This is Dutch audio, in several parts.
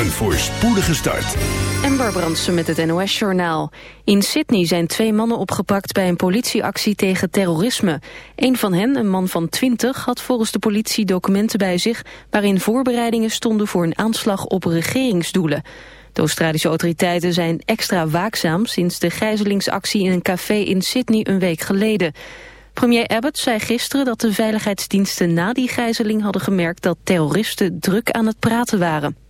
Een voorspoedige start. Ember Brandsen met het NOS-journaal. In Sydney zijn twee mannen opgepakt bij een politieactie tegen terrorisme. Een van hen, een man van 20, had volgens de politie documenten bij zich... waarin voorbereidingen stonden voor een aanslag op regeringsdoelen. De Australische autoriteiten zijn extra waakzaam... sinds de gijzelingsactie in een café in Sydney een week geleden... Premier Abbott zei gisteren dat de veiligheidsdiensten na die gijzeling hadden gemerkt dat terroristen druk aan het praten waren.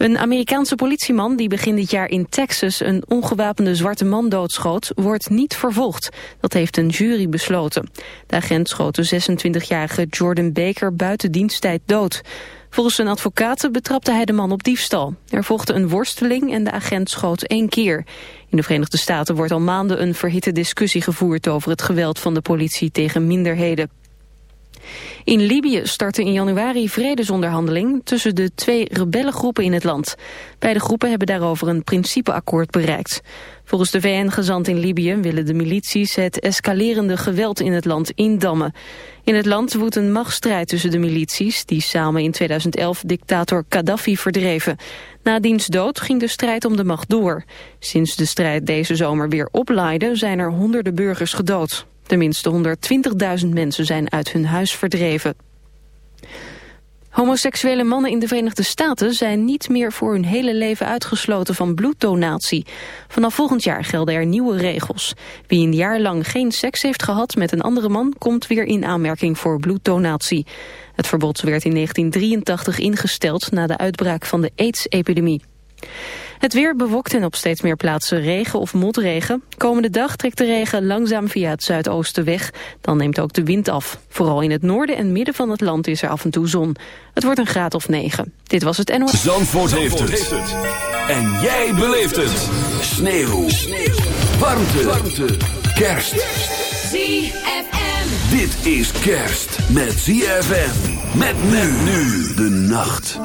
Een Amerikaanse politieman die begin dit jaar in Texas een ongewapende zwarte man doodschoot, wordt niet vervolgd. Dat heeft een jury besloten. De agent schoot de 26-jarige Jordan Baker buiten diensttijd dood. Volgens zijn advocaten betrapte hij de man op diefstal. Er volgde een worsteling en de agent schoot één keer. In de Verenigde Staten wordt al maanden een verhitte discussie gevoerd over het geweld van de politie tegen minderheden. In Libië startte in januari vredesonderhandeling tussen de twee rebellengroepen in het land. Beide groepen hebben daarover een principeakkoord bereikt. Volgens de VN-gezant in Libië willen de milities het escalerende geweld in het land indammen. In het land woedt een machtsstrijd tussen de milities die samen in 2011 dictator Gaddafi verdreven. Na diens dood ging de strijd om de macht door. Sinds de strijd deze zomer weer oplaaide zijn er honderden burgers gedood. Tenminste 120.000 mensen zijn uit hun huis verdreven. Homoseksuele mannen in de Verenigde Staten zijn niet meer voor hun hele leven uitgesloten van bloeddonatie. Vanaf volgend jaar gelden er nieuwe regels. Wie een jaar lang geen seks heeft gehad met een andere man komt weer in aanmerking voor bloeddonatie. Het verbod werd in 1983 ingesteld na de uitbraak van de AIDS-epidemie. Het weer bewolkt en op steeds meer plaatsen regen of motregen. Komende dag trekt de regen langzaam via het zuidoosten weg. Dan neemt ook de wind af. Vooral in het noorden en midden van het land is er af en toe zon. Het wordt een graad of 9. Dit was het NOS. Zandvoort, heeft, het. En jij beleeft het. Sneeuw. Sneeuw. Warmte. Warmte. Kerst. ZFM. Dit is kerst met ZFM. Met men nu de nacht.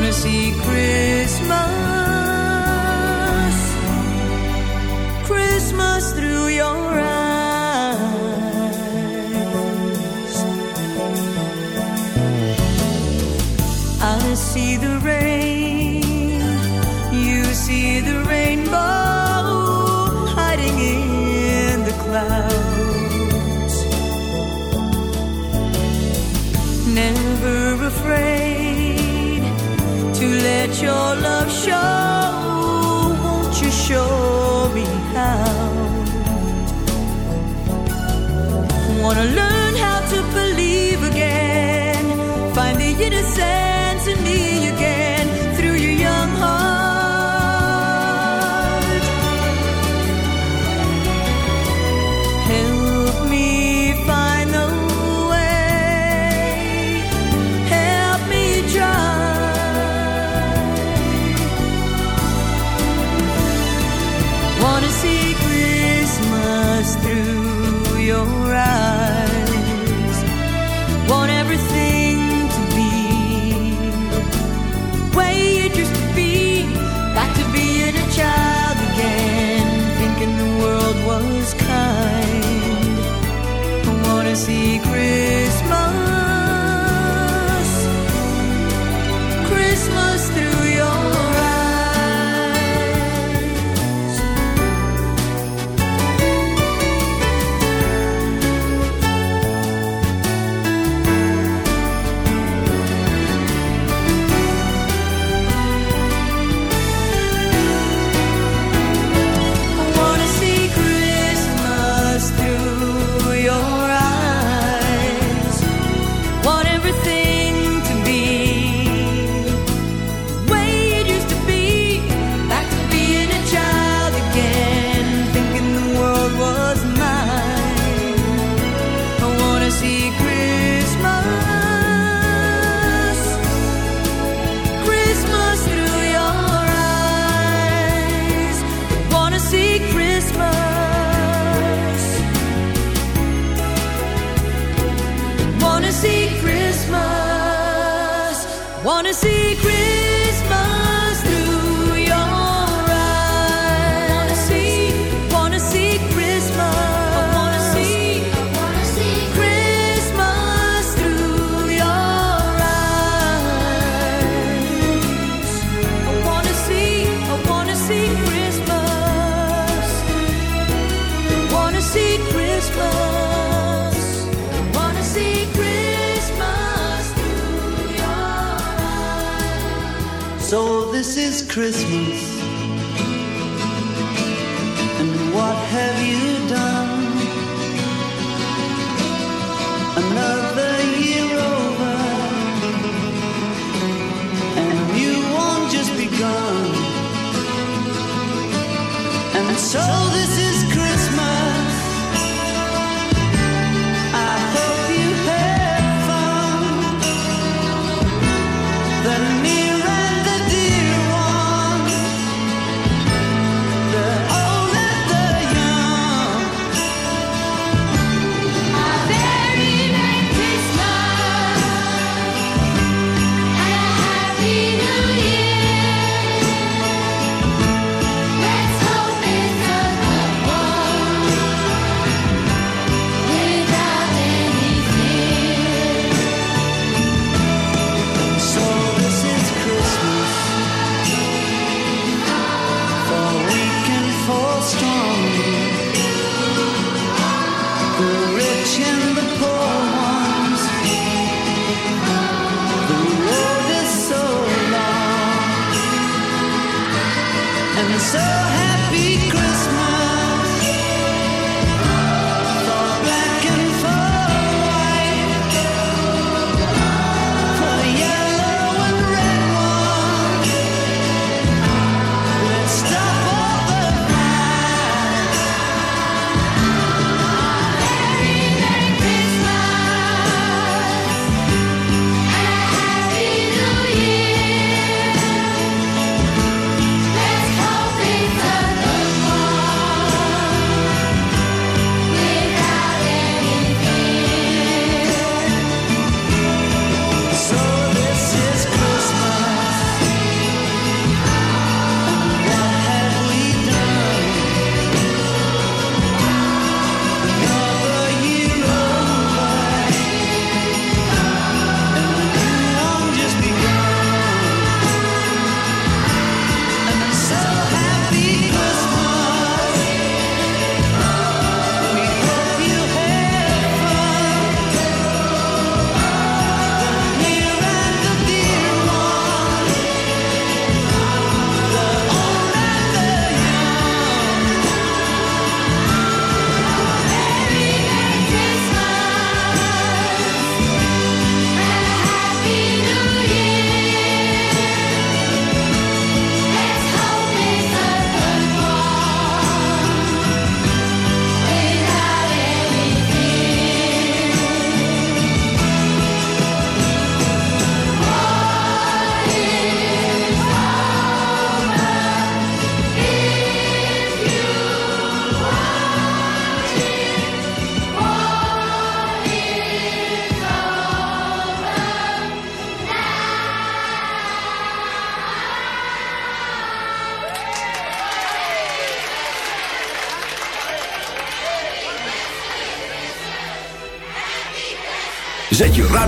Wanna see Christmas, Christmas through your eyes. I see the your love show.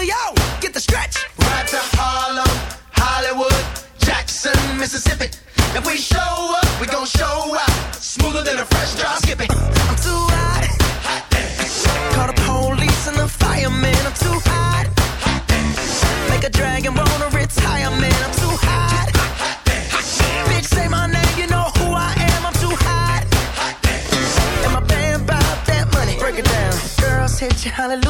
Julio, get the stretch. Right to Harlem, Hollywood, Jackson, Mississippi. If we show up, we gon' show out. Smoother than a fresh drop. Skip it. I'm too hot. hot Call the police and the fireman. I'm too hot. hot Make a dragon wanna retire, man. I'm too hot. hot Bitch, say my name, you know who I am. I'm too hot. And my band that money. Break it down. Girls hit you, hallelujah.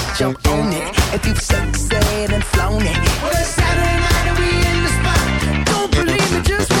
jump on it. If you've sexed and flown it. Well, it's Saturday night and we in the spot. Don't believe me, just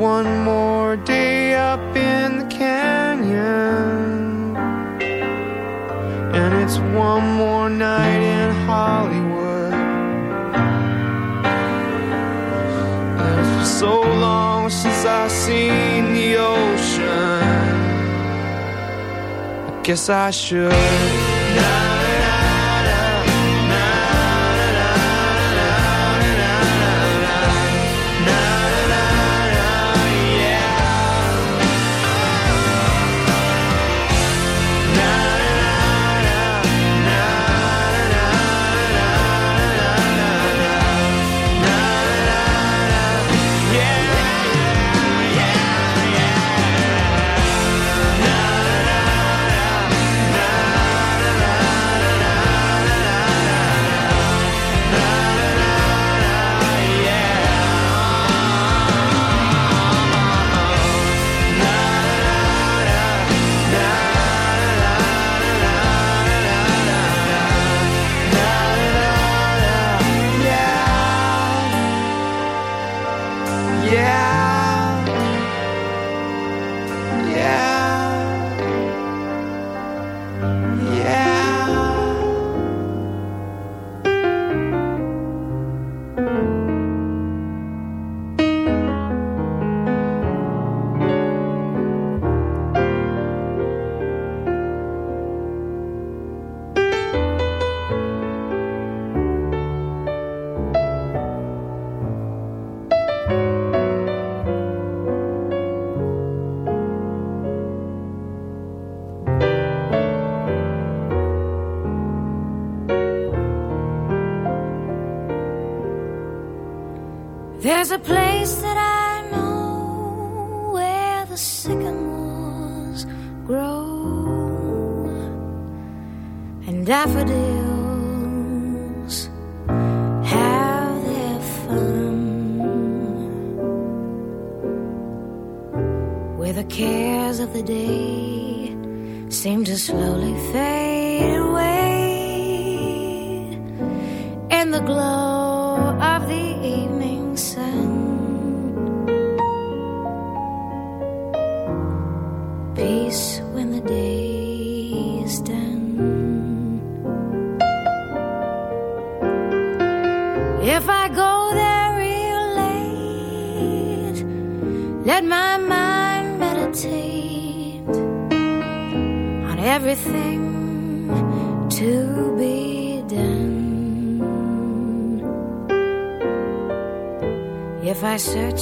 one more day up in the canyon. And it's one more night in Hollywood. And it's been so long since I've seen the ocean. I guess I should.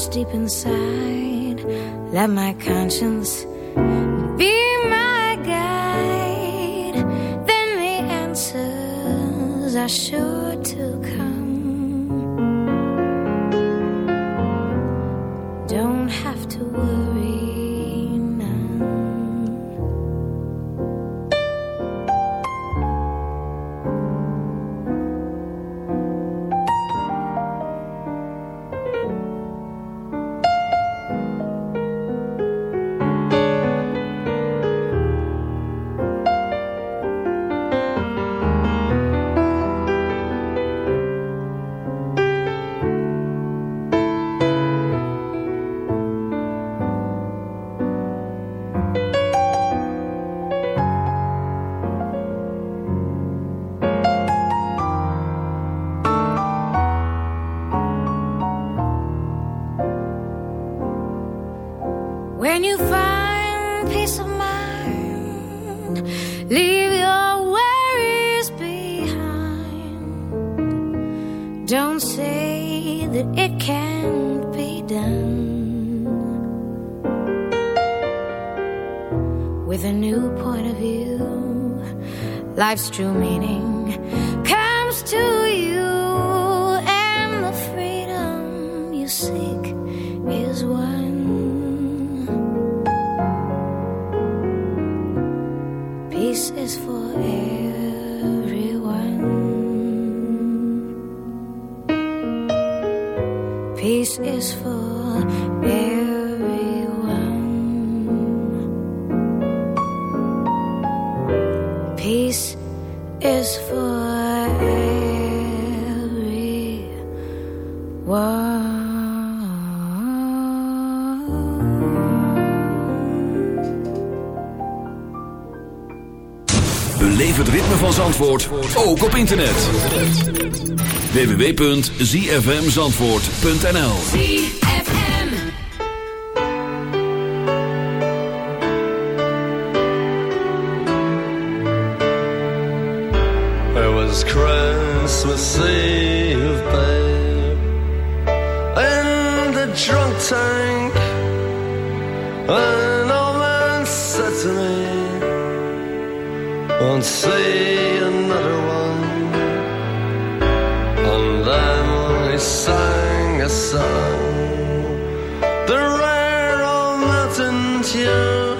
deep inside. Let my conscience Beleef het ritme van Zandvoort ook op internet. www.zfmzandvoort.nl It was Christmas Eve, babe In the drunk tank I won't say another one. And then only sang a song, the rare old mountain tune.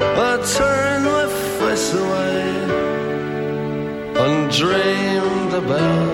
I turned my face away and dreamed about.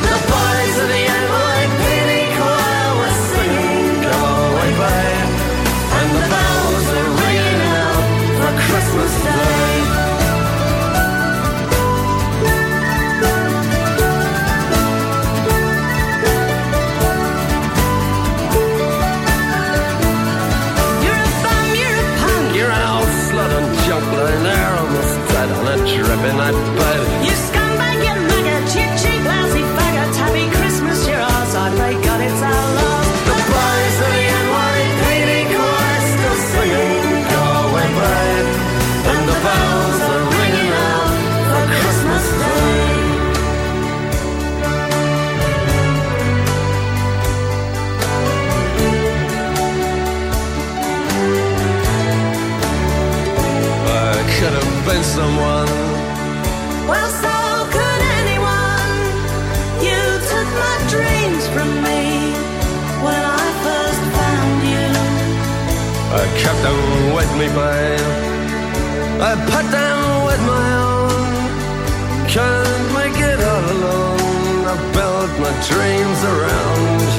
me by. I put down with my own, can't make it all alone. I built my dreams around.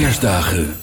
Eerst kerstdagen.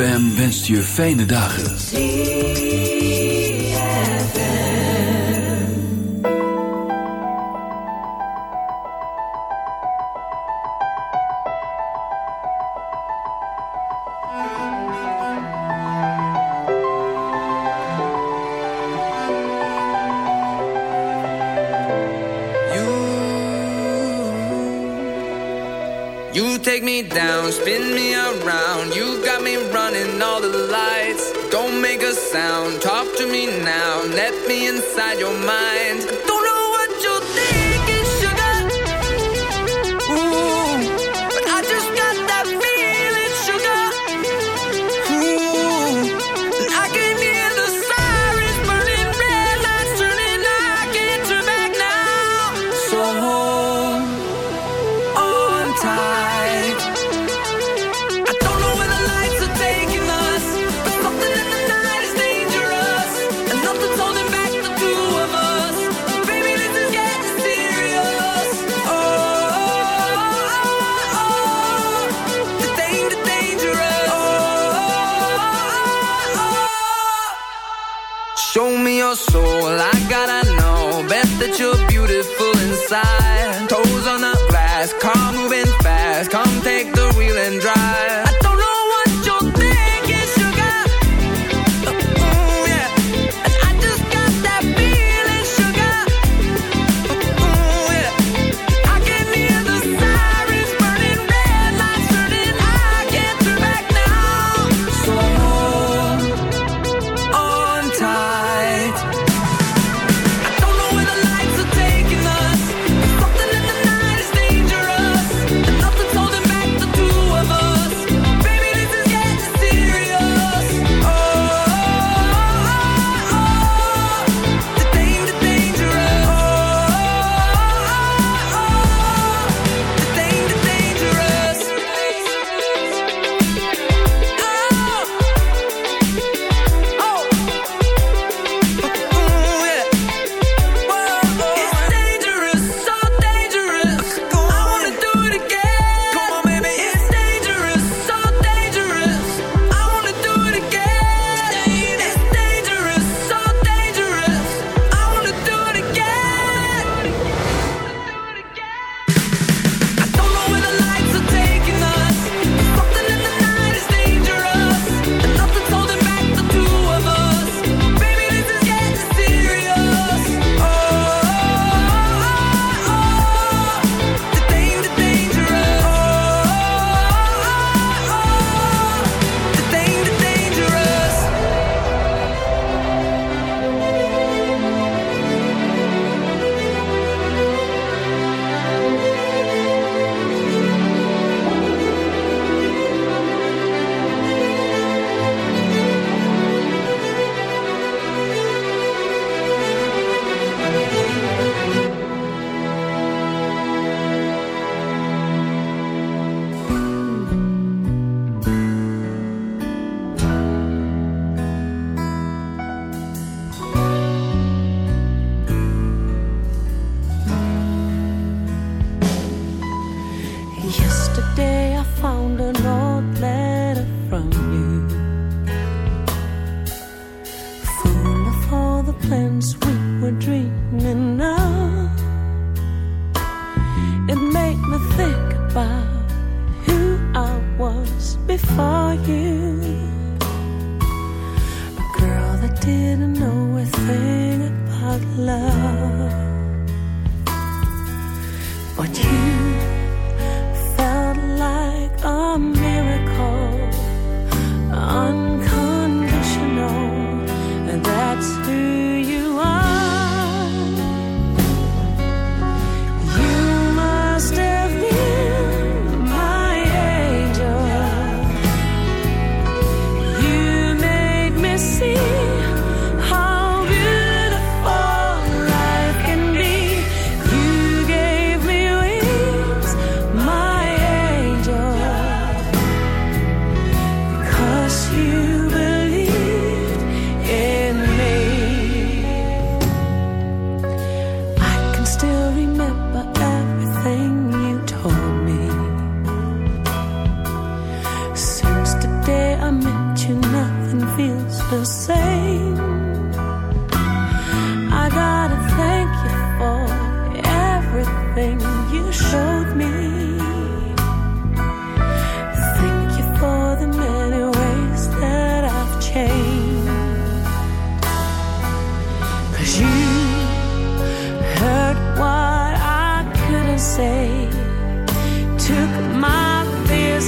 ZFM wenst je fijne dagen. You, you take me down, spin me desayunar.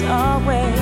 always